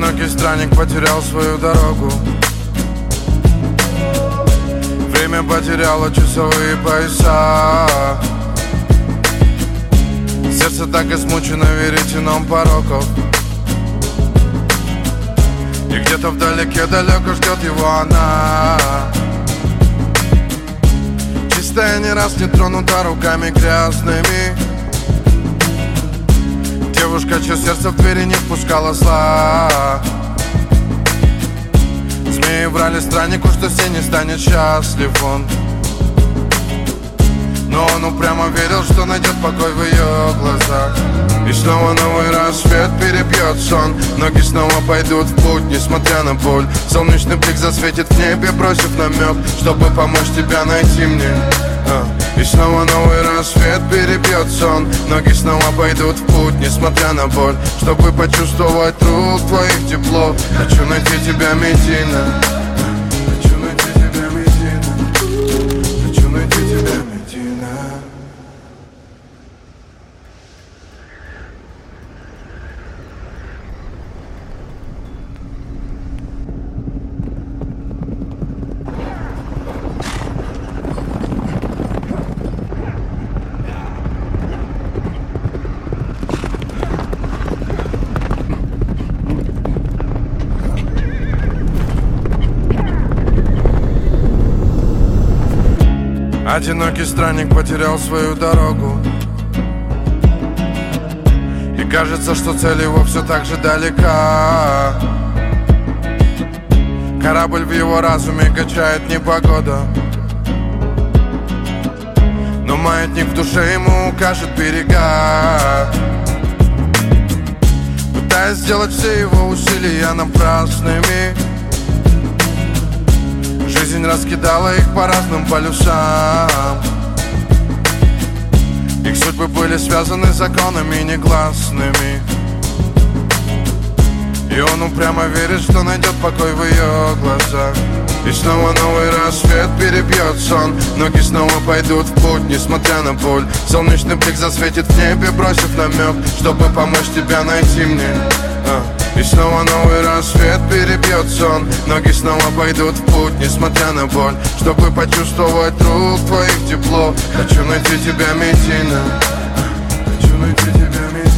Одинокий странник потерял свою дорогу. Время потеряло часовые пояса. Сердце так измучено веретеном пороков. И где-то вдалеке далеко ждет его она. Чистая не раз не тронута руками грязными Девушка, чье сердце в двери не впускала зла. Змеи врали страннику, что все не станет счастлив он. Но он упрямо верил, что найдет покой в ее глазах. И снова новый рассвет перебьет сон. Ноги снова пойдут в путь, несмотря на боль. Солнечный блик засветит в небе, бросив намек Чтобы помочь тебя найти мне. А. И снова новый рассвет перебьет сон. Ноги снова пойдут в путь, несмотря на боль. Чтобы почувствовать рук твоих тепло Хочу найти тебя, Медина Одинокий странник потерял свою дорогу. И кажется, что цель его все так же далека. Корабль в его разуме качает непогода. Но маятник в душе ему укажет берега. Пытаясь сделать все его усилия напрасными Жизнь раскидала их по разным полюсам. Их судьбы были связаны законами негласными. И он упрямо верит, что найдет покой в ее глазах. И снова новый рассвет перебьет сон. Ноги снова пойдут в путь, несмотря на боль. Солнечный блик засветит в небе, бросив намек Чтобы помочь тебя найти мне снова новый рассвет перебьет сон Ноги снова пойдут в путь, несмотря на боль. Чтобы почувствовать рук твоих тепло. Хочу найти тебя, Медина Хочу найти тебя, Медина